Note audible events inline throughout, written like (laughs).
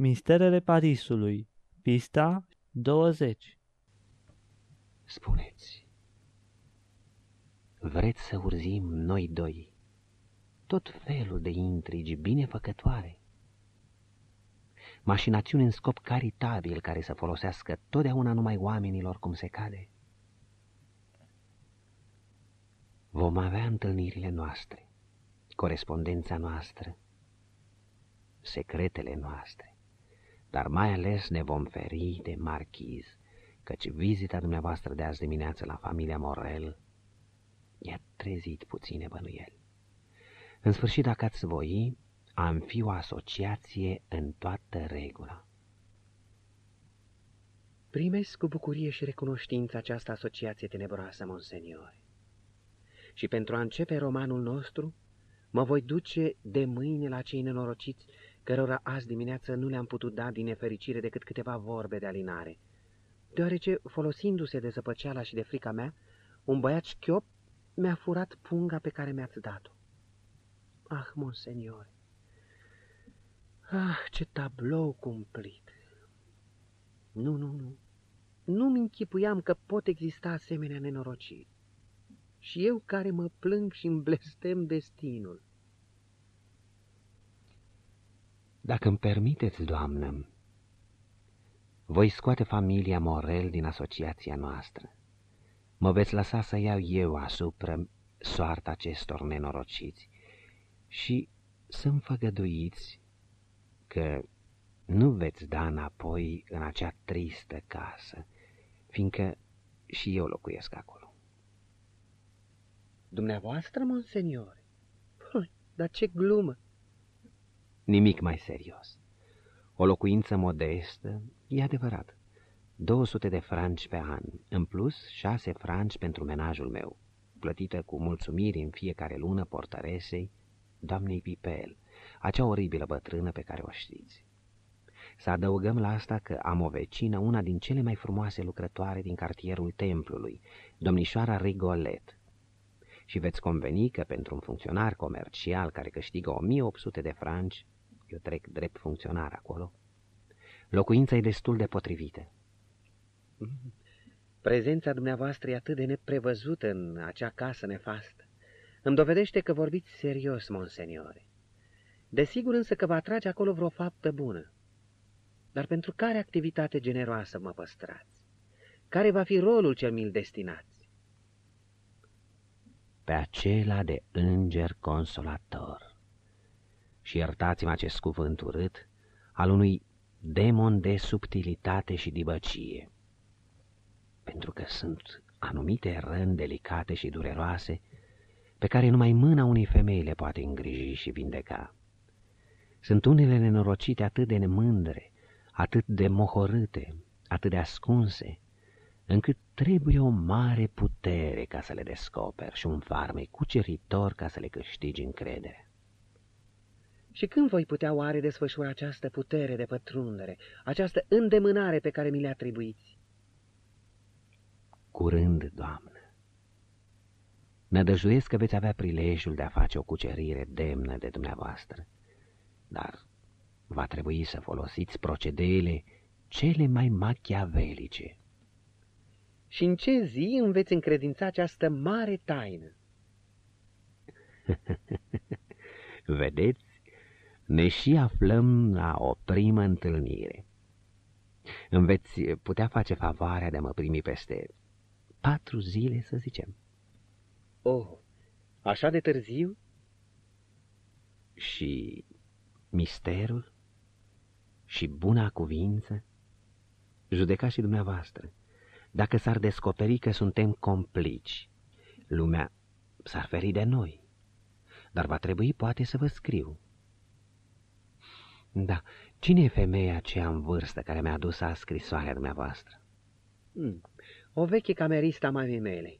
Misterele Parisului, pista 20 Spuneți, vreți să urzim noi doi tot felul de intrigi binefăcătoare? Mașinațiuni în scop caritabil care să folosească totdeauna numai oamenilor cum se cade? Vom avea întâlnirile noastre, corespondența noastră, secretele noastre, dar mai ales ne vom feri de marchiz, căci vizita dumneavoastră de azi dimineață la familia Morel i-a trezit puține bănuieli. În sfârșit, dacă ați voi, am fi o asociație în toată regula. Primesc cu bucurie și recunoștință această asociație tenebroasă, monseniori. Și pentru a începe romanul nostru, mă voi duce de mâine la cei nenorociți cărora azi dimineață nu le-am putut da din nefericire decât câteva vorbe de alinare, deoarece, folosindu-se de zăpăceala și de frica mea, un băiat șchiop mi-a furat punga pe care mi-ați dat-o. Ah, monseniori, ah, ce tablou cumplit! Nu, nu, nu, nu-mi închipuiam că pot exista asemenea nenorociri. Și eu care mă plâng și îmi blestem destinul. Dacă îmi permiteți, doamnă, voi scoate familia Morel din asociația noastră. Mă veți lăsa să iau eu asupra soarta acestor nenorociți și să-mi făgăduiți că nu veți da înapoi în acea tristă casă, fiindcă și eu locuiesc acolo. Dumneavoastră, monseniore? Păi, dar ce glumă! Nimic mai serios. O locuință modestă, e adevărat. 200 de franci pe an, în plus 6 franci pentru menajul meu, plătită cu mulțumiri în fiecare lună portăresei, doamnei Pipel, acea oribilă bătrână pe care o știți. Să adăugăm la asta că am o vecină, una din cele mai frumoase lucrătoare din cartierul templului, domnișoara Rigolet. Și veți conveni că pentru un funcționar comercial care câștigă 1800 de franci, eu trec drept funcționar acolo, locuința e destul de potrivită. Prezența dumneavoastră e atât de neprevăzută în acea casă nefastă. Îmi dovedește că vorbiți serios, monseniore. Desigur însă că va atrage acolo vreo faptă bună. Dar pentru care activitate generoasă mă păstrați? Care va fi rolul cel mi-l destinați? Pe acela de înger consolator. Și iertați-mă acest cuvânt urât, al unui demon de subtilitate și dibăcie. Pentru că sunt anumite răni delicate și dureroase pe care numai mâna unei femei le poate îngriji și vindeca. Sunt unele nenorocite atât de nemândre, atât de mohorâte, atât de ascunse, încât trebuie o mare putere ca să le descoperi și un farmec cuceritor ca să le câștigi încredere. Și când voi putea oare desfășura această putere de pătrundere, această îndemânare pe care mi le atribuiți? Curând, Doamnă. Nădăjuiesc că veți avea prilejul de a face o cucerire demnă de dumneavoastră, dar va trebui să folosiți procedeele cele mai machiavelice. Și în ce zi îmi veți încredința această mare taină? (laughs) Vedeți, ne și aflăm la o primă întâlnire. Îmi veți putea face favoarea de a mă primi peste patru zile, să zicem. Oh, așa de târziu? Și misterul? Și buna cuvință? Judeca și dumneavoastră. Dacă s-ar descoperi că suntem complici, lumea s-ar feri de noi. Dar va trebui poate să vă scriu. Da, cine e femeia aceea în vârstă care mi-a adus a scrisoarea dumneavoastră? Hmm. O veche cameristă a mamei mele.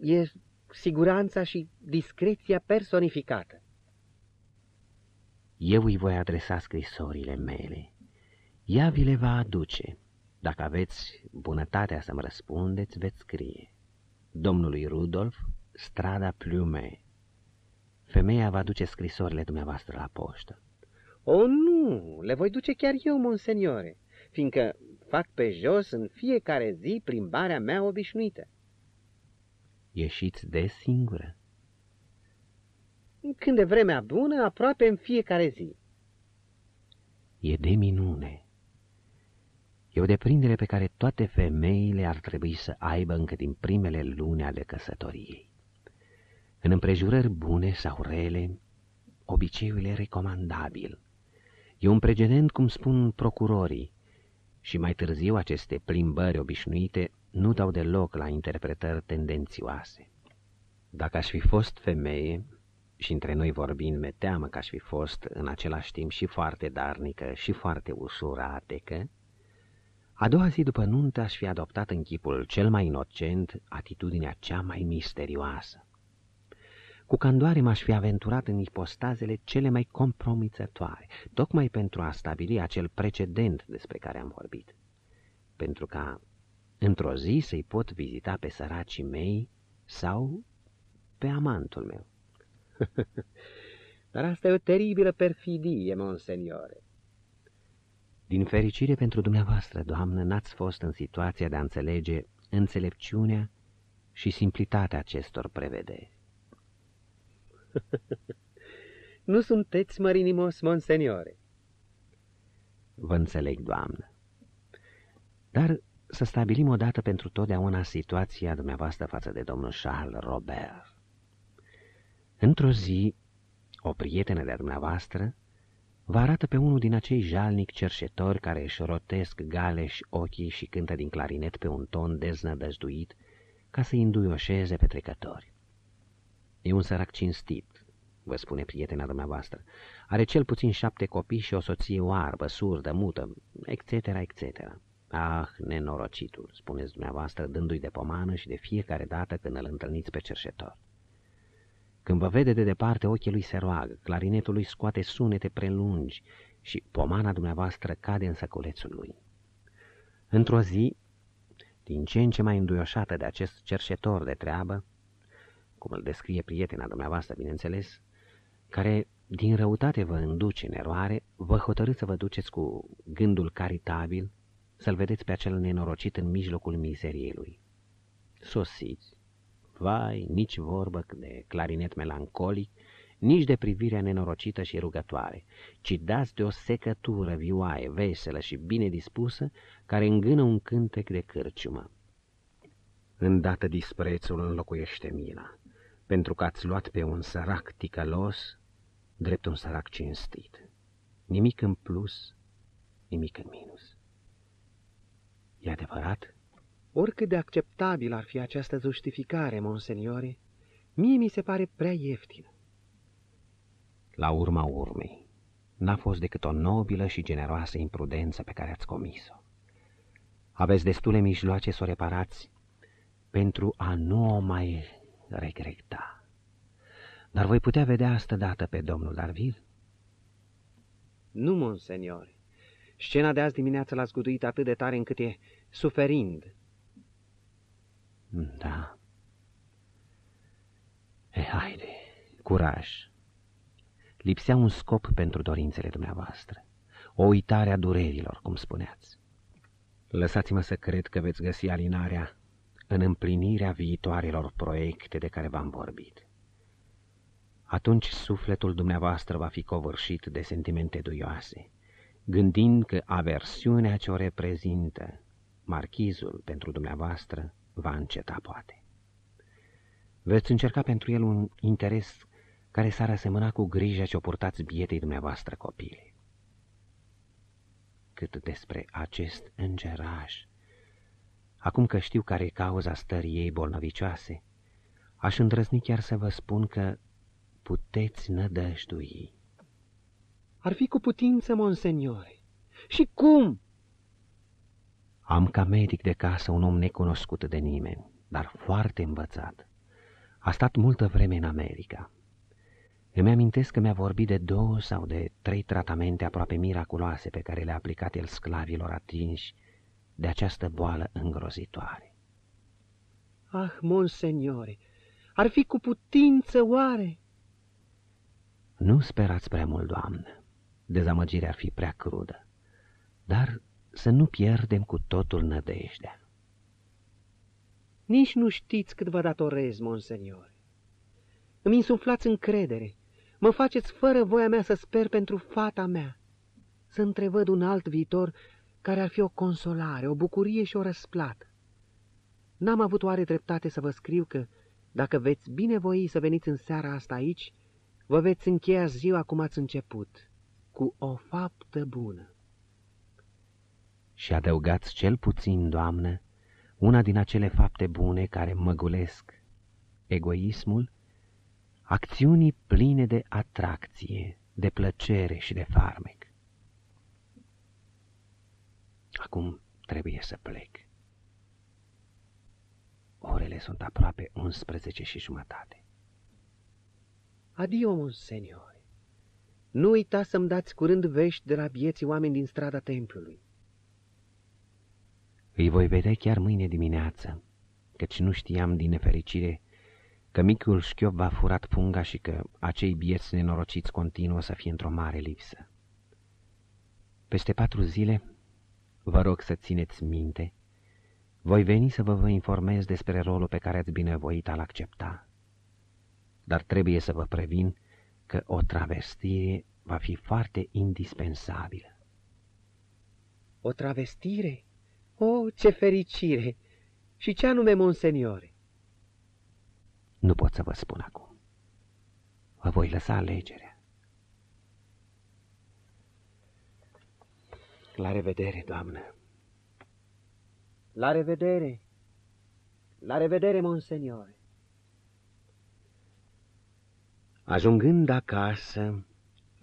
E siguranța și discreția personificată. Eu îi voi adresa scrisorile mele. Ea vi le va aduce. Dacă aveți bunătatea să-mi răspundeți, veți scrie. Domnului Rudolf, strada Plume. Femeia va duce scrisorile dumneavoastră la poștă. O, nu, Nu, le voi duce chiar eu, monseniore, fiindcă fac pe jos în fiecare zi plimbarea mea obișnuită. Ieșiți de singură? Când e vremea bună, aproape în fiecare zi. E de minune. E o deprindere pe care toate femeile ar trebui să aibă încă din primele luni ale căsătoriei. În împrejurări bune sau rele, obiceiul e recomandabil. E un precedent, cum spun procurorii, și mai târziu aceste plimbări obișnuite nu dau deloc la interpretări tendențioase. Dacă aș fi fost femeie, și între noi vorbind, mi teamă că aș fi fost în același timp și foarte darnică și foarte ușuratecă, a doua zi după nuntă aș fi adoptat în chipul cel mai inocent atitudinea cea mai misterioasă. Cu candoare m-aș fi aventurat în ipostazele cele mai compromițătoare, tocmai pentru a stabili acel precedent despre care am vorbit. Pentru ca într-o zi să-i pot vizita pe săracii mei sau pe amantul meu. (laughs) Dar asta e o teribilă perfidie, monseniore. Din fericire pentru dumneavoastră, doamnă, n-ați fost în situația de a înțelege înțelepciunea și simplitatea acestor prevederi. (laughs) nu sunteți mărinimos, monseniore. Vă înțeleg, doamnă. Dar să stabilim odată pentru totdeauna situația dumneavoastră față de domnul Charles Robert. Într-o zi, o prietenă de-a dumneavoastră vă arată pe unul din acei jalnic cerșetori care își rotesc galeși ochii și cântă din clarinet pe un ton deznădăjduit ca să-i înduioșeze pe trecători. E un sărac cinstit, vă spune prietena dumneavoastră. Are cel puțin șapte copii și o soție oarbă, surdă, mută, etc., etc. Ah, nenorocitul, spuneți dumneavoastră, dându-i de pomană și de fiecare dată când îl întâlniți pe cerșetor. Când vă vede de departe, ochii lui se roagă, clarinetul lui scoate sunete prelungi și pomana dumneavoastră cade în săculețul lui. Într-o zi, din ce în ce mai înduioșată de acest cerșetor de treabă, cum îl descrie prietena dumneavoastră, bineînțeles, care din răutate vă induce în eroare, vă hotărâți să vă duceți cu gândul caritabil să-l vedeți pe acel nenorocit în mijlocul mizeriei lui. Sosiți, vai, nici vorbă de clarinet melancolic, nici de privirea nenorocită și rugătoare, ci dați de o secătură vioaie, veselă și bine dispusă, care îngână un cântec de cârciumă. Îndată disprețul înlocuiește mila, pentru că ați luat pe un sărac ticălos drept un sărac cinstit. Nimic în plus, nimic în minus. E adevărat? Oricât de acceptabil ar fi această justificare, monseniore, mie mi se pare prea ieftină. La urma urmei, n-a fost decât o nobilă și generoasă imprudență pe care ați comis-o. Aveți destule mijloace să o reparați pentru a nu o mai regreta. Dar voi putea vedea asta dată pe domnul Darville? Nu, monseniore. Scena de azi dimineață l-a zguduit atât de tare încât e suferind. Da. E, haide, curaj. Lipsea un scop pentru dorințele dumneavoastră, o uitare a durerilor, cum spuneați. Lăsați-mă să cred că veți găsi alinarea în împlinirea viitoarelor proiecte de care v-am vorbit. Atunci sufletul dumneavoastră va fi covârșit de sentimente duioase, gândind că aversiunea ce o reprezintă marchizul pentru dumneavoastră va înceta poate. Veți încerca pentru el un interes care s-ar asemăna cu grija ce o purtați bietei dumneavoastră copile. Cât despre acest îngeraș, acum că știu care e cauza stării ei bolnăvicioase, aș îndrăzni chiar să vă spun că puteți nădăjdui. Ar fi cu putință, monseniore. Și cum? Am ca medic de casă un om necunoscut de nimeni, dar foarte învățat. A stat multă vreme în America. Îmi amintesc că mi-a vorbit de două sau de trei tratamente aproape miraculoase pe care le-a aplicat el sclavilor atinși de această boală îngrozitoare. Ah, monseniore, ar fi cu putință oare? Nu sperați prea mult, doamnă. dezamăgirea ar fi prea crudă, dar să nu pierdem cu totul nădejdea. Nici nu știți cât vă datorez, monsenior. Îmi insuflați încredere, mă faceți fără voia mea să sper pentru fata mea, să întrevăd un alt viitor care ar fi o consolare, o bucurie și o răsplată. N-am avut oare dreptate să vă scriu că, dacă veți binevoi să veniți în seara asta aici, vă veți încheia ziua cum ați început, cu o faptă bună. Și adăugați cel puțin, Doamnă, una din acele fapte bune care măgulesc egoismul, acțiunii pline de atracție, de plăcere și de farmec. Acum trebuie să plec. Orele sunt aproape 11 și jumătate. Adio, monsenior. Nu uita să-mi dați curând vești de la vieții oameni din strada templului. Îi voi vedea chiar mâine dimineață, căci nu știam din nefericire că micul șchiop va furat punga și că acei bieți nenorociți continuă să fie într-o mare lipsă. Peste patru zile, vă rog să țineți minte, voi veni să vă vă informez despre rolul pe care ați binevoit al accepta. Dar trebuie să vă previn că o travestire va fi foarte indispensabilă. O travestire? O, ce fericire! Și ce anume, monseniore? Nu pot să vă spun acum. Vă voi lăsa alegerea. La revedere, doamnă. La revedere! La revedere, monseniore! Ajungând acasă,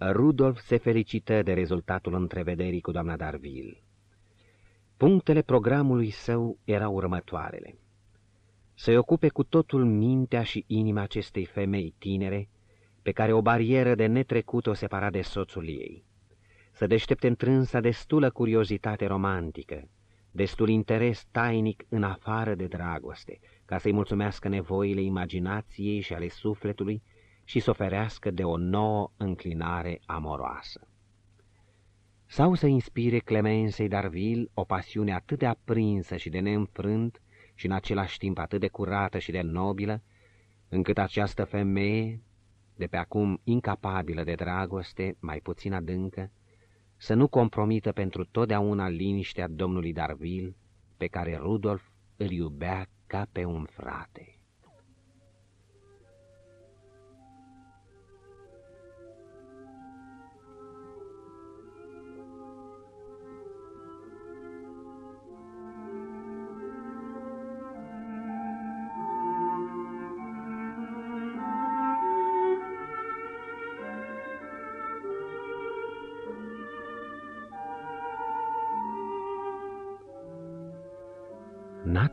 Rudolf se felicită de rezultatul întrevederii cu doamna Darville. Punctele programului său erau următoarele. Să-i ocupe cu totul mintea și inima acestei femei tinere, pe care o barieră de netrecut o separa de soțul ei. Să deștepte întrânsa destulă curiozitate romantică, destul interes tainic în afară de dragoste, ca să-i mulțumească nevoile imaginației și ale sufletului și să oferească de o nouă înclinare amoroasă. Sau să inspire Clemensei Darville o pasiune atât de aprinsă și de neînfrânt și în același timp atât de curată și de nobilă, încât această femeie, de pe acum incapabilă de dragoste, mai puțin adâncă, să nu compromită pentru totdeauna liniștea domnului Darville, pe care Rudolf îl iubea ca pe un frate.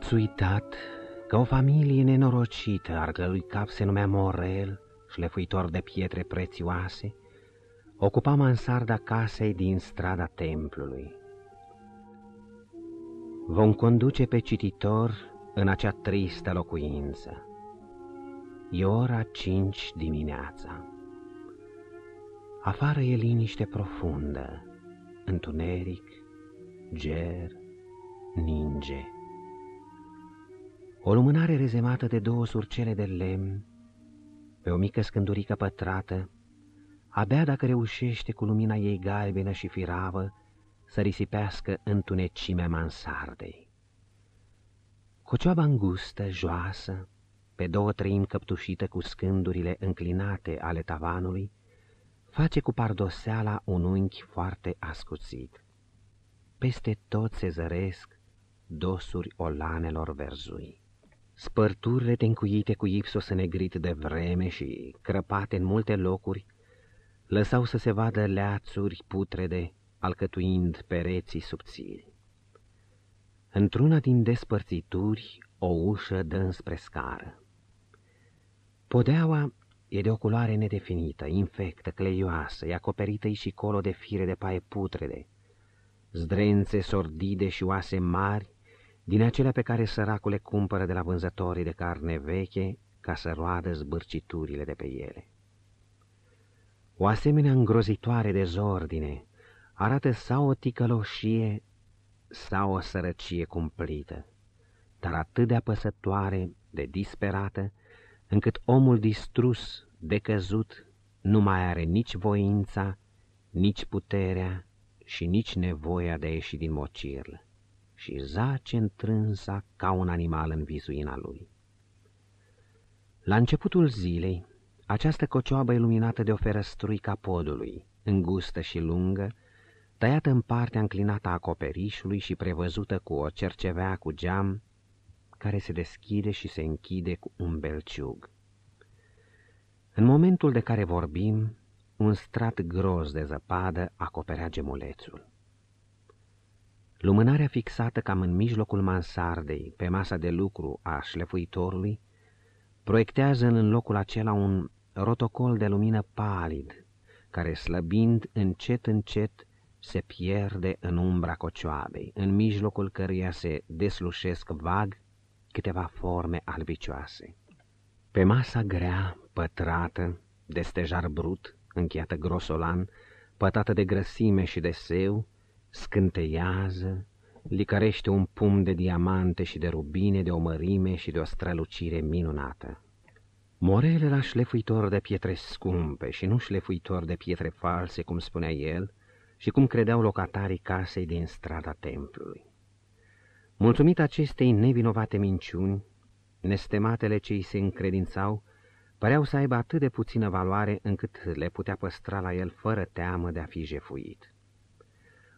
N-ați uitat că o familie nenorocită, argă lui cap se numea Morel, șlefuitor de pietre prețioase, ocupa mansarda casei din strada templului. Vom conduce pe cititor în acea tristă locuință. E ora cinci dimineața. Afară e liniște profundă, întuneric, ger, ninge. O lumânare rezemată de două surcele de lemn, pe o mică scândurică pătrată, abia dacă reușește cu lumina ei galbenă și firavă să risipească întunecimea mansardei. Cocioaba îngustă, joasă, pe două treimi căptușită cu scândurile înclinate ale tavanului, face cu pardoseala un unchi foarte ascuțit. Peste tot se zăresc dosuri olanelor verzui. Spărturile tencuite cu ipsos negrit de vreme și crăpate în multe locuri, lăsau să se vadă leațuri putrede, alcătuind pereții subțiri. Într-una din despărțituri, o ușă dă înspre scară. Podeaua e de o culoare nedefinită, infectă, cleioasă, e acoperită și colo de fire de paie putrede, zdrențe sordide și oase mari din acelea pe care săracul le cumpără de la vânzătorii de carne veche ca să roadă zbârciturile de pe ele. O asemenea îngrozitoare dezordine arată sau o ticăloșie sau o sărăcie cumplită, dar atât de apăsătoare, de disperată, încât omul distrus, decăzut, nu mai are nici voința, nici puterea și nici nevoia de a ieși din mocirlă și zace întrânsa ca un animal în vizuina lui. La începutul zilei, această cocioabă iluminată de o ferăstruică podului, îngustă și lungă, tăiată în partea înclinată a acoperișului și prevăzută cu o cercevea cu geam, care se deschide și se închide cu un belciug. În momentul de care vorbim, un strat gros de zăpadă acoperea gemulețul. Lumânarea fixată cam în mijlocul mansardei, pe masa de lucru a șlefuitorului, proiectează în locul acela un rotocol de lumină palid, care slăbind încet încet se pierde în umbra cocioabei, în mijlocul căruia se deslușesc vag câteva forme albicioase. Pe masa grea, pătrată, de stejar brut, încheiată grosolan, pătată de grăsime și de seu, scânteiază, licărește un pum de diamante și de rubine de o mărime și de o strălucire minunată. Morel era șlefuitor de pietre scumpe și nu șlefuitor de pietre false, cum spunea el, și cum credeau locatarii casei din strada templului. Mulțumit acestei nevinovate minciuni, nestematele ce îi se încredințau, păreau să aibă atât de puțină valoare încât le putea păstra la el fără teamă de a fi jefuit.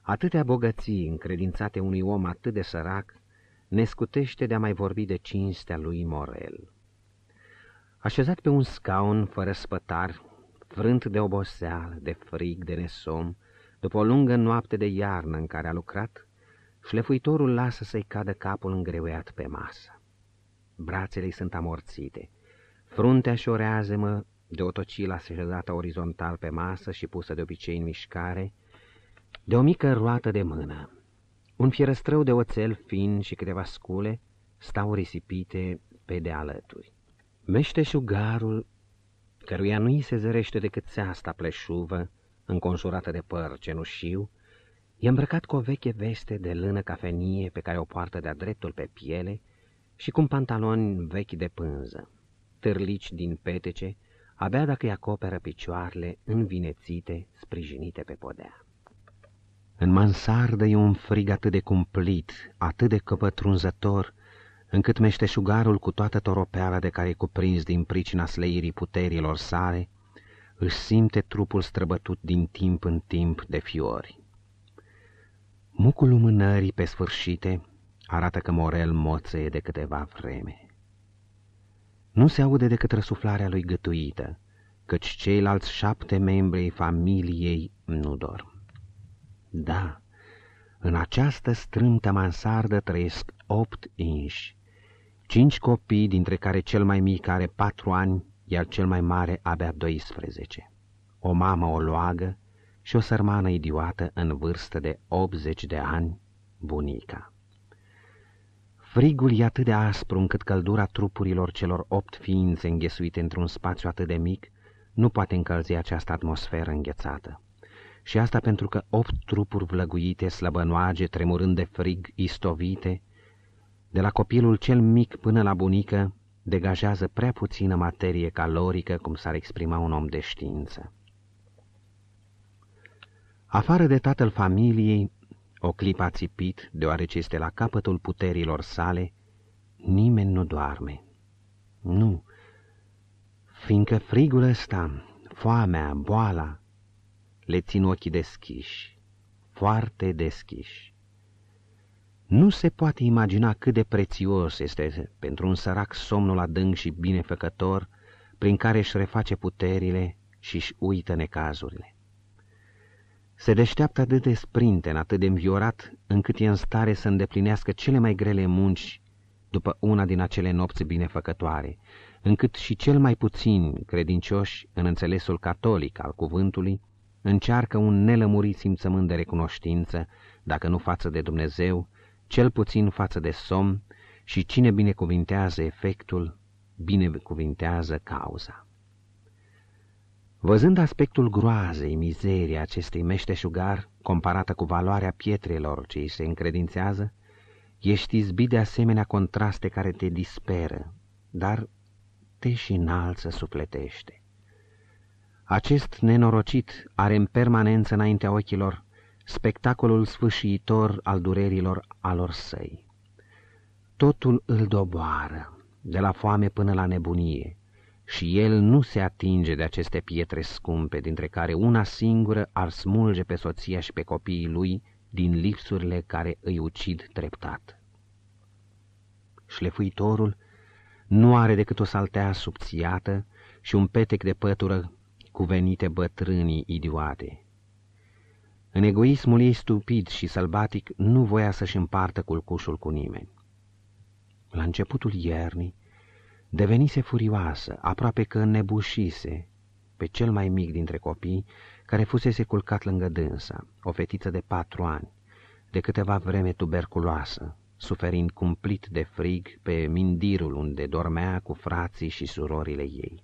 Atâtea bogății încredințate unui om atât de sărac ne scutește de a mai vorbi de cinstea lui Morel. Așezat pe un scaun fără spătar, frânt de oboseală, de frig, de nesom, după o lungă noapte de iarnă în care a lucrat, șlefuitorul lasă să-i cadă capul îngreuiat pe masă. Brațele sunt amorțite, fruntea șorează-mă de o tocilă așezată orizontal pe masă și pusă de obicei în mișcare, de o mică roată de mână. Un fierăstrău de oțel fin și câteva scule stau risipite pe de alături. Meșteșugarul, căruia nu-i se zărește decât țeasta pleșuvă, înconjurată de păr cenușiu, e îmbrăcat cu o veche veste de lână cafenie pe care o poartă de-a dreptul pe piele și cu un pantaloni vechi de pânză, târlici din petece, abia dacă îi acoperă picioarele învinețite, sprijinite pe podea. În mansardă e un frig atât de cumplit, atât de căpătrunzător, încât meșteșugarul cu toată toropeala de care e cuprins din pricina sleirii puterilor sale, își simte trupul străbătut din timp în timp de fiori. Mucul lumânării pe sfârșite arată că Morel moțăie de câteva vreme. Nu se aude decât răsuflarea lui gătuită, căci ceilalți șapte membri familiei nu dorm. Da, în această strâmtă mansardă trăiesc opt inși, cinci copii, dintre care cel mai mic are patru ani, iar cel mai mare abia 12. O mamă o loagă și o sărmană idiotă în vârstă de 80 de ani, bunica. Frigul e atât de aspru încât căldura trupurilor celor opt ființe înghesuite într-un spațiu atât de mic nu poate încălzi această atmosferă înghețată și asta pentru că opt trupuri vlăguite, slăbănoage, tremurând de frig, istovite, de la copilul cel mic până la bunică, degajează prea puțină materie calorică, cum s-ar exprima un om de știință. Afară de tatăl familiei, o clipă a țipit, deoarece este la capătul puterilor sale, nimeni nu doarme. Nu, fiindcă frigul ăsta, foamea, boala, le țin ochii deschiși, foarte deschiși. Nu se poate imagina cât de prețios este pentru un sărac somnul adânc și binefăcător prin care își reface puterile și își uită necazurile. Se deșteaptă atât de sprinten, atât de înviorat, încât e în stare să îndeplinească cele mai grele munci după una din acele nopți binefăcătoare, încât și cel mai puțin credincioși în înțelesul catolic al cuvântului încearcă un nelămurit simțământ de recunoștință, dacă nu față de Dumnezeu, cel puțin față de somn, și cine binecuvintează efectul, binecuvintează cauza. Văzând aspectul groazei, mizerii acestui meșteșugar, comparată cu valoarea pietrelor ce îi se încredințează, ești izbit de asemenea contraste care te disperă, dar te și înalță sufletește. Acest nenorocit are în permanență înaintea ochilor spectacolul sfâșiitor al durerilor alor săi. Totul îl doboară, de la foame până la nebunie, și el nu se atinge de aceste pietre scumpe, dintre care una singură ar smulge pe soția și pe copiii lui din lipsurile care îi ucid treptat. Șlefuitorul nu are decât o saltea subțiată și un petec de pătură cuvenite bătrânii idioate. În egoismul ei stupid și sălbatic nu voia să-și împartă culcușul cu nimeni. La începutul iernii, devenise furioasă, aproape că înnebușise pe cel mai mic dintre copii, care fusese culcat lângă dânsa, o fetiță de patru ani, de câteva vreme tuberculoasă, suferind cumplit de frig pe mindirul unde dormea cu frații și surorile ei.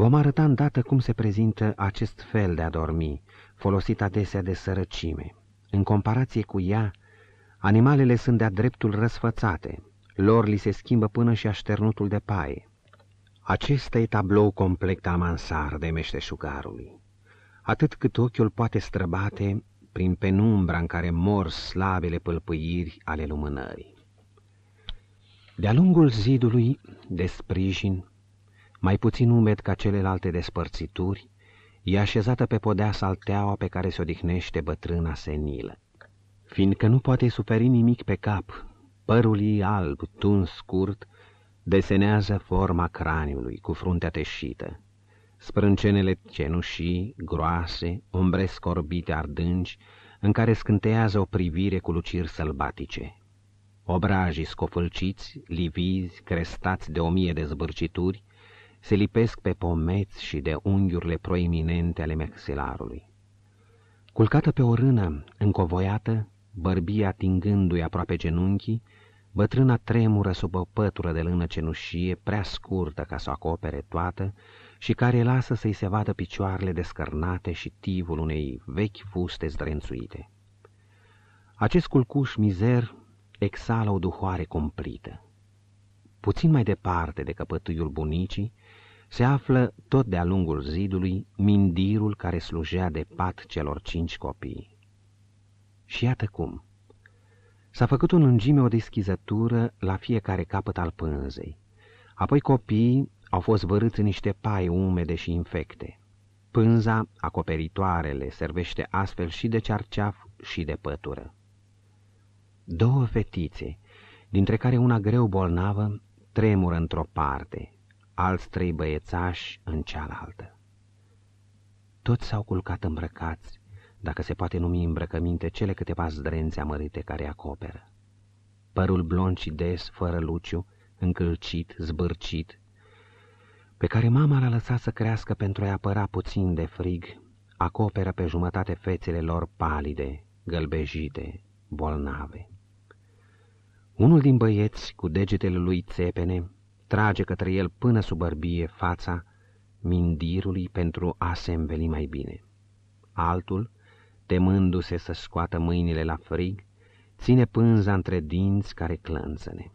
Vom arăta îndată cum se prezintă acest fel de a dormi, folosit adesea de sărăcime. În comparație cu ea, animalele sunt de-a dreptul răsfățate, lor li se schimbă până și așternutul de paie. Acesta e tablou complet al mansardei meșteșugarului. Atât cât ochiul poate străbate prin penumbra în care mor slabele pâlpâiri ale lumânării. De-a lungul zidului de sprijin, mai puțin umed ca celelalte despărțituri, e așezată pe podea salteaua pe care se odihnește bătrâna senilă. Fiindcă nu poate suferi nimic pe cap, părul ei alb, tuns scurt, desenează forma craniului cu fruntea teșită. Sprâncenele cenușii, groase, ombre scorbite ardânci, în care scânteiază o privire cu luciri sălbatice. Obrajii scofâlciți, livizi, crestați de o mie de zbârcituri, se lipesc pe pomeți și de unghiurile proeminente ale mexilarului. Culcată pe o rână încovoiată, bărbia atingându-i aproape genunchii, bătrâna tremură sub o pătură de lână cenușie prea scurtă ca să o acopere toată și care lasă să-i se vadă picioarele descărnate și tivul unei vechi fuste zdrențuite. Acest culcuș mizer exală o duhoare cumplită. Puțin mai departe de căpătâiul bunicii, se află tot de-a lungul zidului mindirul care slujea de pat celor cinci copii. Și iată cum. S-a făcut în lungime o deschizătură la fiecare capăt al pânzei. Apoi copiii au fost vărâți în niște pai umede și infecte. Pânza, acoperitoarele, servește astfel și de cearceaf și de pătură. Două fetițe, dintre care una greu bolnavă, tremură într-o parte, alți trei băiețași în cealaltă. Toți s-au culcat îmbrăcați, dacă se poate numi îmbrăcăminte cele câteva zdrențe amărite care acoperă. Părul blond și des, fără luciu, încălcit, zbârcit, pe care mama l-a lăsat să crească pentru a-i apăra puțin de frig, acoperă pe jumătate fețele lor palide, gălbejite, bolnave. Unul din băieți, cu degetele lui țepene, trage către el până sub bărbie fața mindirului pentru a se înveli mai bine. Altul, temându-se să scoată mâinile la frig, ține pânza între dinți care clănțăne.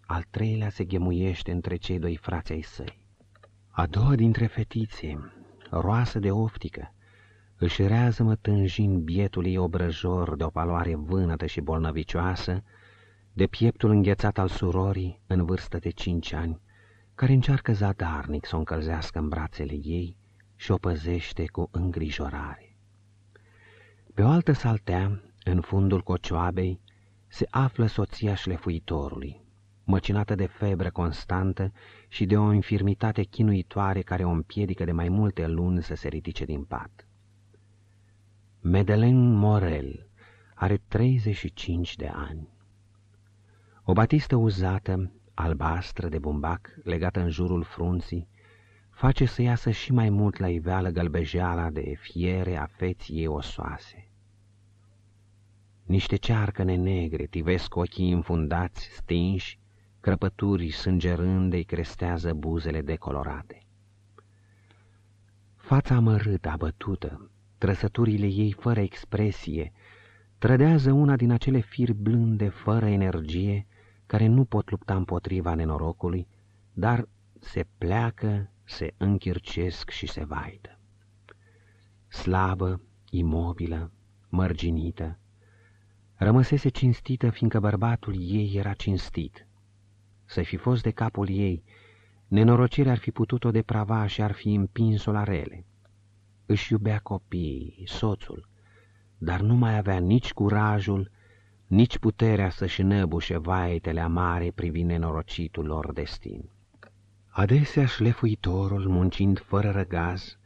Al treilea se ghemuiește între cei doi frați ai săi. A doua dintre fetițe, roasă de oftică, își rează-mă tânjind bietul ei obrăjor de o paloare vânătă și bolnăvicioasă, de pieptul înghețat al surorii în vârstă de cinci ani, care încearcă zadarnic să o încălzească în brațele ei și o păzește cu îngrijorare. Pe o altă saltea, în fundul cocioabei, se află soția șlefuitorului, măcinată de febră constantă și de o infirmitate chinuitoare care o împiedică de mai multe luni să se ridice din pat. Madeleine Morel are 35 de ani. O batistă uzată, albastră de bumbac, legată în jurul frunții, face să iasă și mai mult la iveală gălbejeala de fiere a feții ei osoase. Niște cearcăne negre tivesc ochii înfundați, stinși, crăpături sângerânde îi crestează buzele decolorate. Fața amărâtă, abătută, trăsăturile ei fără expresie, trădează una din acele firi blânde, fără energie, care nu pot lupta împotriva nenorocului, dar se pleacă, se închircesc și se vaidă. Slabă, imobilă, mărginită, rămăsese cinstită, fiindcă bărbatul ei era cinstit. Să fi fost de capul ei, nenorocirea ar fi putut-o deprava și ar fi împins-o la rele. Își iubea copiii, soțul, dar nu mai avea nici curajul, nici puterea să-și năbușe vaetele amare privind nenorocitul lor destin. Adesea șlefuitorul, muncind fără răgaz,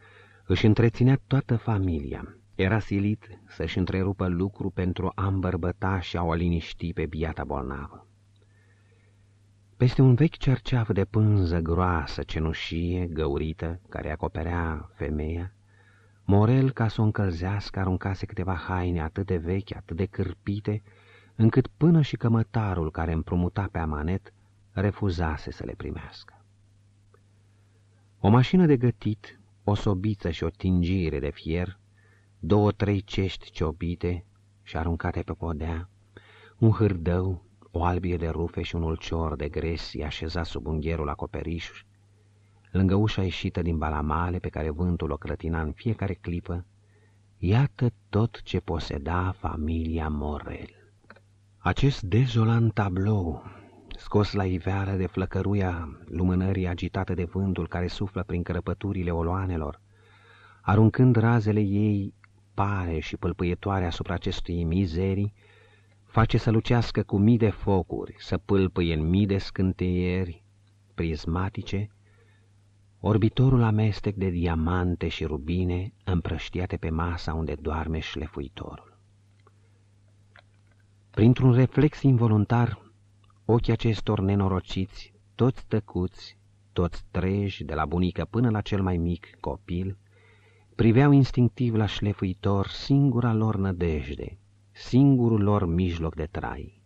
își întreținea toată familia. Era silit să-și întrerupă lucru pentru a îmbărbăta și a o liniști pe biata bolnavă. Peste un vechi cerceaf de pânză groasă, cenușie, găurită, care acoperea femeia, Morel, ca să o încălzească, aruncase câteva haine atât de vechi, atât de cârpite, încât până și cămătarul care împrumuta pe amanet refuzase să le primească. O mașină de gătit, o sobiță și o tingire de fier, două-trei cești ciobite și aruncate pe podea, un hârdău, o albie de rufe și un ulcior de gresi așezat sub ungherul acoperiș, lângă ușa ieșită din balamale pe care vântul o clătina în fiecare clipă, iată tot ce poseda familia Morel. Acest dezolant tablou, scos la iveală de flăcăruia lumânării agitată de vântul care suflă prin crăpăturile oloanelor, aruncând razele ei pare și pâlpâietoare asupra acestui mizerii, face să lucească cu mii de focuri, să pâlpâie în mii de scânteieri prismatice, orbitorul amestec de diamante și rubine împrăștiate pe masa unde doarme șlefuitorul. Printr-un reflex involuntar, ochii acestor nenorociți, toți tăcuți, toți treji, de la bunică până la cel mai mic copil, priveau instinctiv la șlefuitor singura lor nădejde, singurul lor mijloc de trai.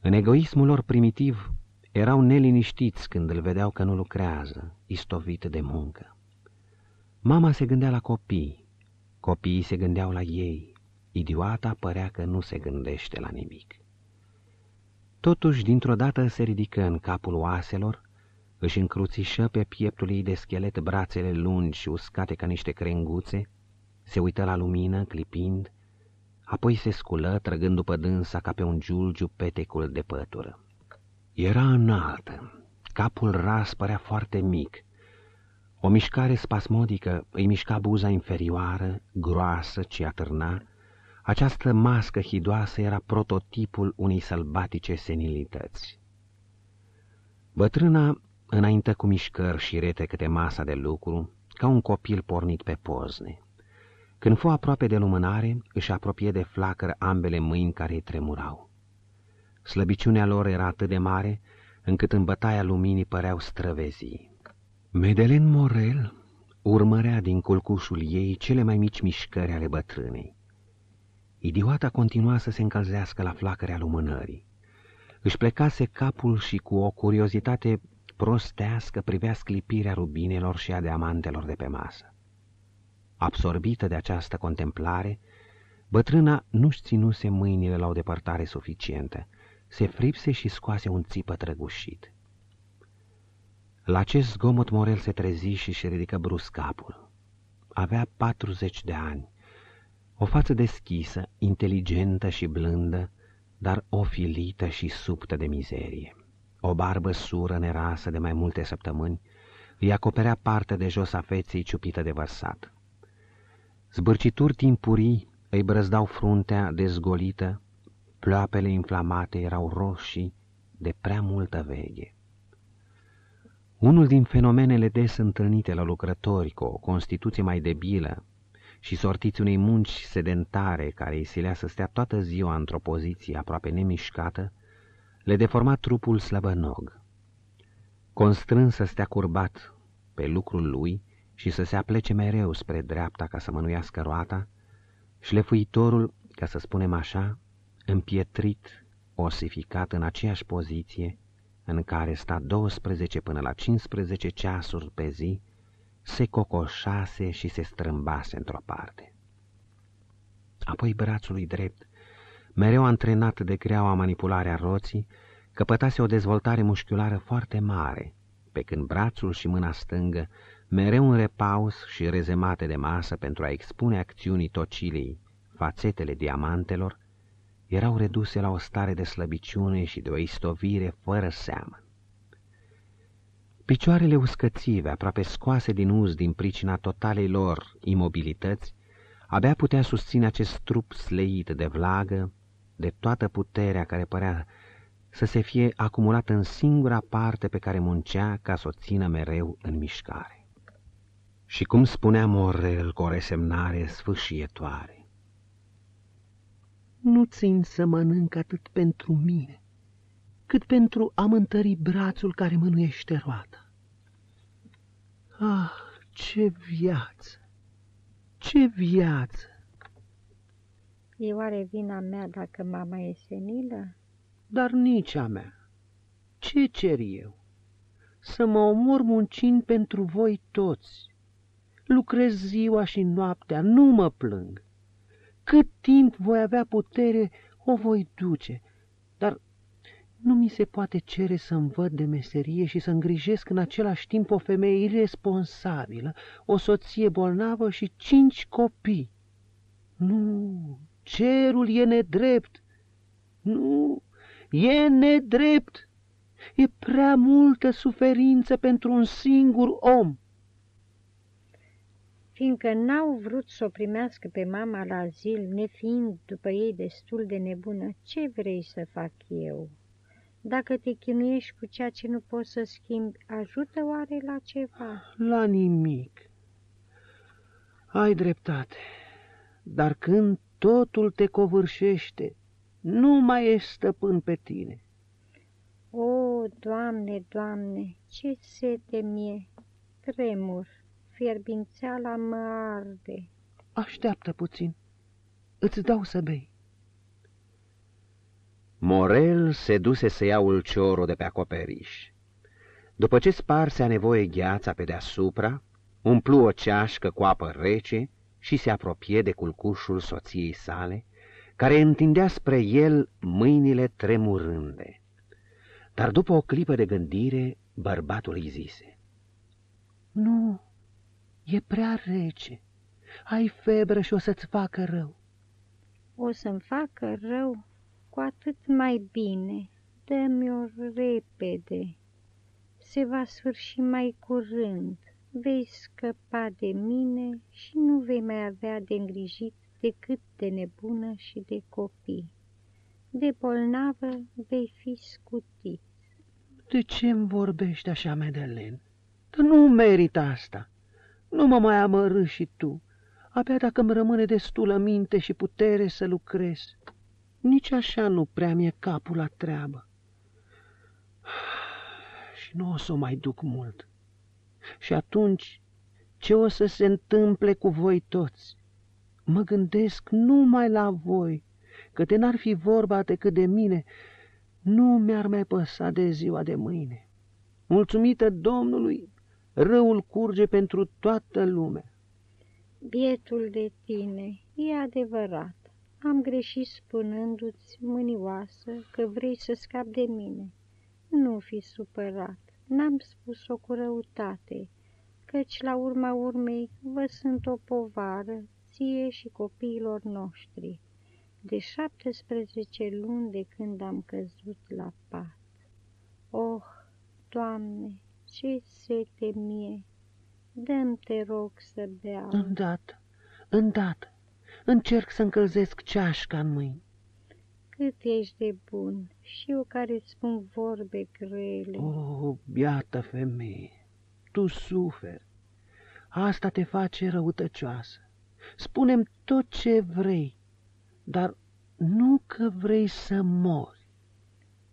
În egoismul lor primitiv, erau neliniștiți când îl vedeau că nu lucrează, istovit de muncă. Mama se gândea la copii, copiii se gândeau la ei, idioata părea că nu se gândește la nimic. Totuși, dintr-o dată se ridică în capul oaselor, își încruțișă pe pieptul ei de schelet brațele lungi și uscate ca niște crenguțe, se uită la lumină, clipind, apoi se sculă, trăgând după dânsa ca pe un giulgiu petecul de pătură. Era înaltă, capul ras părea foarte mic. O mișcare spasmodică îi mișca buza inferioară, groasă, ce atârna. Această mască hidoasă era prototipul unei sălbatice senilități. Bătrâna înainte cu mișcări și rete câte masa de lucru, ca un copil pornit pe pozne. Când fu aproape de lumânare, își apropie de flacără ambele mâini care îi tremurau. Slăbiciunea lor era atât de mare, încât în bătaia luminii păreau străvezii. Medelen Morel urmărea din culcușul ei cele mai mici mișcări ale bătrânei. Idioata continua să se încălzească la flacărea lumânării. Își plecase capul și cu o curiozitate prostească privea sclipirea rubinelor și a diamantelor de pe masă. Absorbită de această contemplare, bătrâna nu-și ținuse mâinile la o depărtare suficientă, se fripse și scoase un țipă trăgușit. La acest zgomot Morel se trezi și și ridică brusc capul. Avea patruzeci de ani, o față deschisă, inteligentă și blândă, dar ofilită și subtă de mizerie. O barbă sură nerasă de mai multe săptămâni îi acoperea partea de jos a feței ciupită de vărsat. Zbârcituri timpurii îi brăzdau fruntea dezgolită, ploapele inflamate erau roșii de prea multă veche. Unul din fenomenele des întâlnite la lucrători cu o constituție mai debilă și sortiți unei munci sedentare care îi silea să stea toată ziua într-o poziție aproape nemișcată, le deforma trupul slăbănog. Constrâns să stea curbat pe lucrul lui și să se aplece mereu spre dreapta ca să mănuiască roata, șlefuitorul, ca să spunem așa, împietrit, osificat în aceeași poziție în care sta 12 până la 15 ceasuri pe zi, se cocoșase și se strâmbase într-o parte. Apoi brațul lui drept, mereu antrenat de greaua manipularea roții, căpătase o dezvoltare mușchiulară foarte mare, pe când brațul și mâna stângă, mereu în repaus și rezemate de masă pentru a expune acțiunii tocilei fațetele diamantelor, erau reduse la o stare de slăbiciune și de o istovire fără seamă. Picioarele uscățive, aproape scoase din uz din pricina totalei lor imobilități, abia putea susține acest trup sleit de vlagă, de toată puterea care părea să se fie acumulată în singura parte pe care muncea ca să o țină mereu în mișcare. Și cum spunea Morel cu o resemnare sfâșietoare, Nu țin să mănânc atât pentru mine, cât pentru a mântări brațul care mânuiește roata. Ah, ce viață! Ce viață! E oare vina mea dacă mama e senilă? Dar nici a mea. Ce cer eu? Să mă omor muncind pentru voi toți. Lucrez ziua și noaptea, nu mă plâng. Cât timp voi avea putere, o voi duce, dar nu mi se poate cere să-mi văd de meserie și să îngrijesc în același timp o femeie irresponsabilă, o soție bolnavă și cinci copii. Nu, cerul e nedrept. Nu, e nedrept. E prea multă suferință pentru un singur om. Fiindcă n-au vrut să o primească pe mama la azil, nefiind după ei destul de nebună, ce vrei să fac eu? Dacă te chinuiești cu ceea ce nu poți să schimbi, ajută oare la ceva? La nimic. Ai dreptate, dar când totul te covârșește, nu mai ești stăpân pe tine. O, Doamne, Doamne, ce sete mie! Tremur, fierbințeala mă arde. Așteaptă puțin, îți dau să bei. Morel se duse să ia ulciorul de pe acoperiș. După ce sparse a nevoie gheața pe deasupra, umplu o ceașcă cu apă rece și se apropie de culcușul soției sale, care întindea spre el mâinile tremurânde. Dar după o clipă de gândire, bărbatul îi zise. Nu, e prea rece. Ai febră și o să-ți facă rău. O să-mi facă rău? Cu atât mai bine. Dă-mi-o repede. Se va sfârși mai curând. Vei scăpa de mine și nu vei mai avea de îngrijit decât de nebună și de copii. De bolnavă vei fi scutit. De ce îmi vorbești așa, Medelen? Dar nu merit asta. Nu mă mai amărâ și tu. Abia dacă îmi rămâne destulă minte și putere să lucrez. Nici așa nu prea mi-e capul la treabă. (sighs) Și nu o să o mai duc mult. Și atunci, ce o să se întâmple cu voi toți? Mă gândesc numai la voi, că de n-ar fi vorba decât de mine, nu mi-ar mai păsa de ziua de mâine. Mulțumită Domnului, răul curge pentru toată lumea. Bietul de tine, e adevărat. Am greșit spunându-ți, mânioasă, că vrei să scapi de mine. Nu fi supărat, n-am spus-o cu răutate, căci la urma urmei vă sunt o povară, ție și copiilor noștri, de 17 luni de când am căzut la pat. Oh, Doamne, ce sete mie! Dăm te rog să beau. Îndată, îndată, încerc să încălzesc ceașca în mâini. Cât ești de bun și eu care îți spun vorbe grele. Oh, biată femeie, tu suferi. Asta te face răutăcioasă. Spunem tot ce vrei, dar nu că vrei să mori.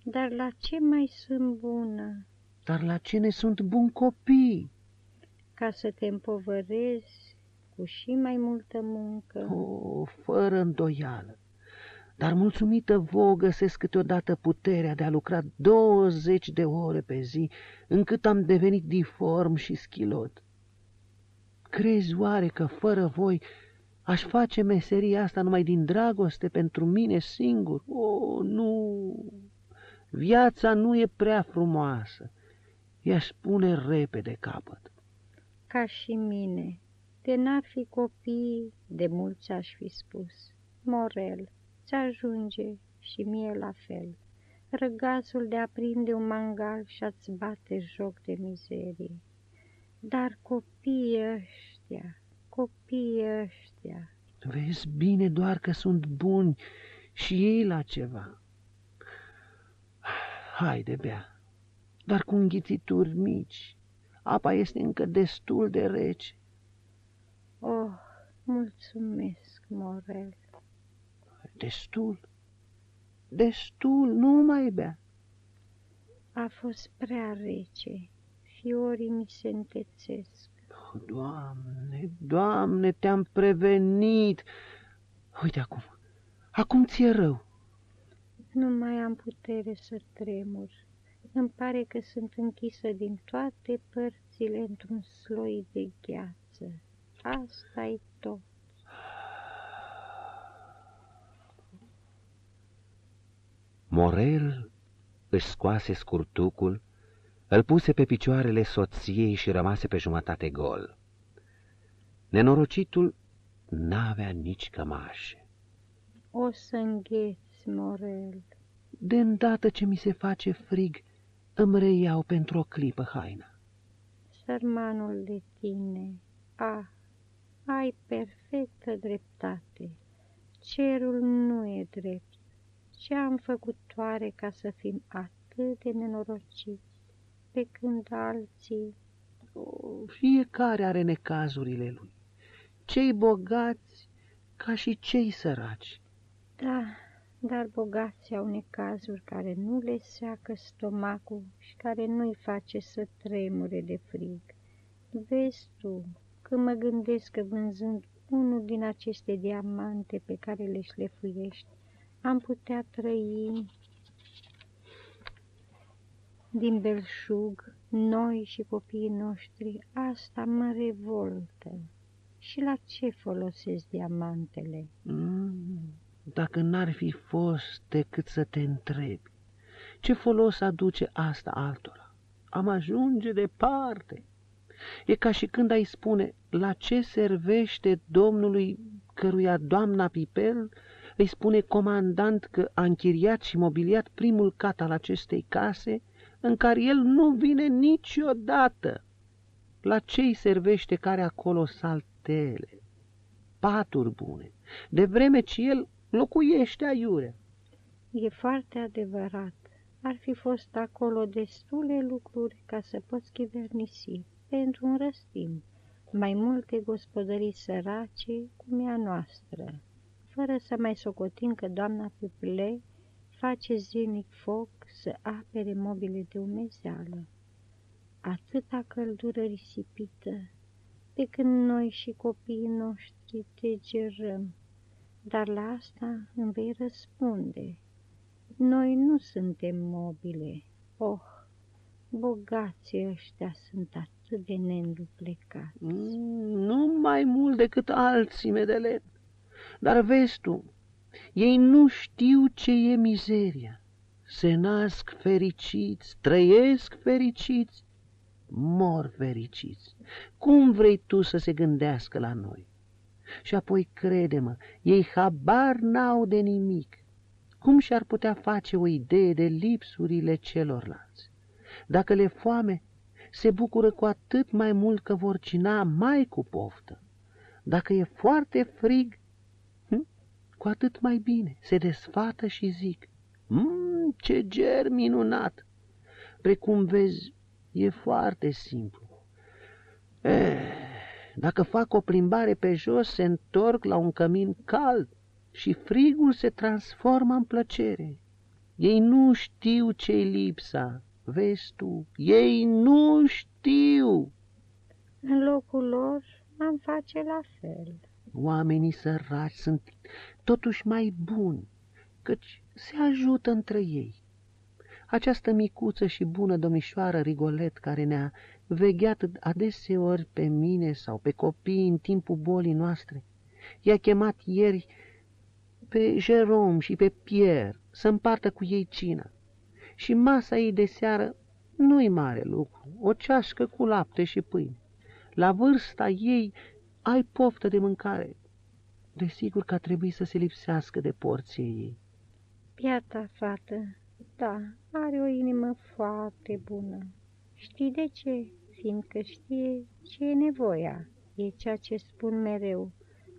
Dar la ce mai sunt bună? Dar la cine sunt buni copii? Ca să te împovărezi cu și mai multă muncă. Oh, fără îndoială. Dar mulțumită vouă găsesc câteodată puterea de a lucra 20 de ore pe zi, încât am devenit diform și schilot. Crezi oare că fără voi aș face meseria asta numai din dragoste pentru mine singur? O, nu! Viața nu e prea frumoasă. Ea spune repede capăt. Ca și mine, de n-ar fi copii, de mulți aș fi spus. Morel, ți ajunge și mie la fel. Răgazul de a prinde un mangal și a-ți bate joc de mizerie. Dar copiii ăștia, copiii ăștia... Vezi bine doar că sunt buni și ei la ceva. Haide, bea, dar cu înghițituri mici. Apa este încă destul de rece. Oh, mulțumesc, Morel. Destul? Destul, nu mai bea. A fost prea rece. Fiorii mi se întețesc. Oh, Doamne, Doamne, te-am prevenit. Uite acum, acum ți-e rău. Nu mai am putere să tremur. Îmi pare că sunt închisă din toate părțile într-un sloi de gheață. Asta e tot. Morel își scoase scurtucul, îl puse pe picioarele soției și rămase pe jumătate gol. Nenorocitul n-avea nici cămașe. O să îngheți, Morel. De îndată ce mi se face frig, îmi reiau pentru o clipă haina. Sărmanul de tine, ah, ai perfectă dreptate. Cerul nu e drept. Ce am făcut oare ca să fim atât de nenorociți, pe când alții... O, Fiecare are necazurile lui, cei bogați ca și cei săraci. Da, dar bogații au necazuri care nu le seacă stomacul și care nu-i face să tremure de frig. Vezi tu, când mă gândesc că vânzând unul din aceste diamante pe care le șlefuiești, am putea trăi din belșug, noi și copiii noștri, asta mă revoltă. Și la ce folosesc diamantele? Mm, dacă n-ar fi fost decât să te întrebi, ce folos aduce asta altora? Am ajunge departe. E ca și când ai spune, la ce servește domnului căruia doamna Pipel îi spune comandant că a închiriat și mobiliat primul cat al acestei case, în care el nu vine niciodată. La ce îi servește care acolo saltele, paturi bune, de vreme ce el locuiește aiurea? E foarte adevărat. Ar fi fost acolo destule lucruri ca să poți chivernisi pentru un răstim, mai multe gospodării sărace cum e a noastră, fără să mai socotim că doamna Piple face zilnic foc să apere mobile de umezeală. Atâta căldură risipită, pe când noi și copiii noștri te gerăm, dar la asta îmi vei răspunde. Noi nu suntem mobile, oh, bogații ăștia sunt atât de neînduplecați. Mm, Nu mai mult decât alții, Medelen. Dar vezi tu, ei nu știu ce e mizeria. Se nasc fericiți, trăiesc fericiți, mor fericiți. Cum vrei tu să se gândească la noi? Și apoi, crede-mă, ei habar n-au de nimic. Cum și-ar putea face o idee de lipsurile celorlalți? Dacă le foame, se bucură cu atât mai mult că vor cina mai cu poftă. Dacă e foarte frig, hm, cu atât mai bine, se desfată și zic, mmm, ce ger minunat! Precum vezi, e foarte simplu. Eh, dacă fac o plimbare pe jos, se întorc la un cămin cald și frigul se transformă în plăcere. Ei nu știu ce-i lipsa, vezi tu, ei nu știu. În locul lor am face la fel. Oamenii săraci sunt totuși mai buni, căci se ajută între ei. Această micuță și bună domnișoară Rigolet care ne-a vegheat adeseori pe mine sau pe copii în timpul bolii noastre. I-a chemat ieri pe Jerome și pe Pierre să împartă cu ei cina. Și masa ei de seară nu-i mare lucru, o ceașcă cu lapte și pâine. La vârsta ei ai poftă de mâncare. Desigur că a trebuit să se lipsească de porție ei. Piata fată, da, are o inimă foarte bună. Știi de ce? Fiindcă știe ce e nevoia. E ceea ce spun mereu.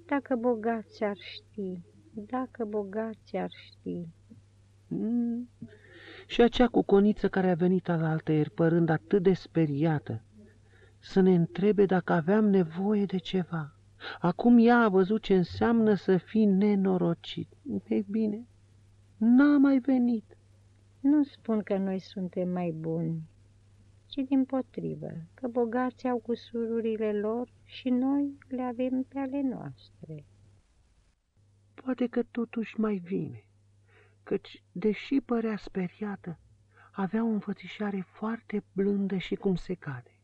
Dacă bogați ar ști, dacă bogați ar ști. Mm. Și acea cuconiță care a venit alaltă ieri, părând atât de speriată, să ne întrebe dacă aveam nevoie de ceva. Acum ea a văzut ce înseamnă să fii nenorocit. Ei bine, n-a mai venit. Nu spun că noi suntem mai buni, ci din potrivă, că bogații au cusururile lor și noi le avem pe ale noastre. Poate că totuși mai vine, căci, deși părea speriată, avea o înfățișare foarte blândă și cum se cade.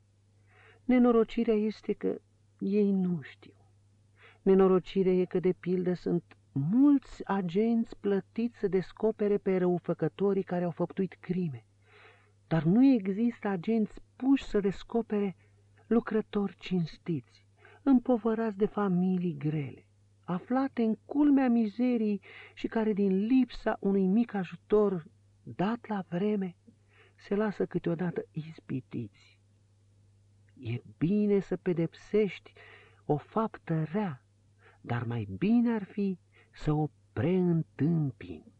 Nenorocirea este că ei nu știu. Nenorocirea e că, de pildă, sunt mulți agenți plătiți să descopere pe răufăcătorii care au făptuit crime, dar nu există agenți puși să descopere lucrători cinstiți, împovărați de familii grele, aflate în culmea mizerii și care din lipsa unui mic ajutor dat la vreme se lasă câteodată ispitiți. E bine să pedepsești o faptă rea, dar mai bine ar fi să o preîntâmpini.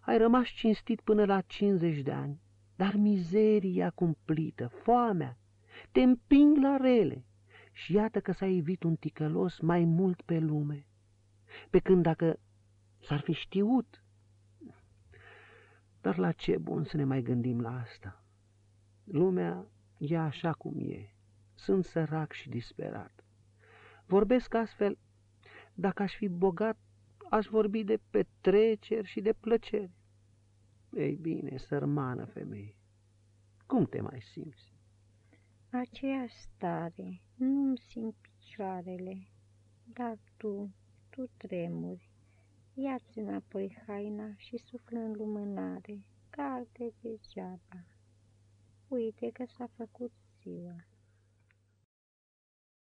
Ai rămas cinstit până la 50 de ani, dar mizeria cumplită, foamea, te împing la rele și iată că s-a evit un ticălos mai mult pe lume. Pe când dacă s-ar fi știut, dar la ce bun să ne mai gândim la asta? Lumea e așa cum e, sunt sărac și disperat. Vorbesc astfel dacă aș fi bogat, aș vorbi de petreceri și de plăceri. Ei bine, sărmană femeie, cum te mai simți? Aceeași stare, nu-mi simt picioarele, dar tu, tu tremuri. Ia-ți înapoi haina și suflă în lumânare, calde degeaba. Uite că s-a făcut ziua.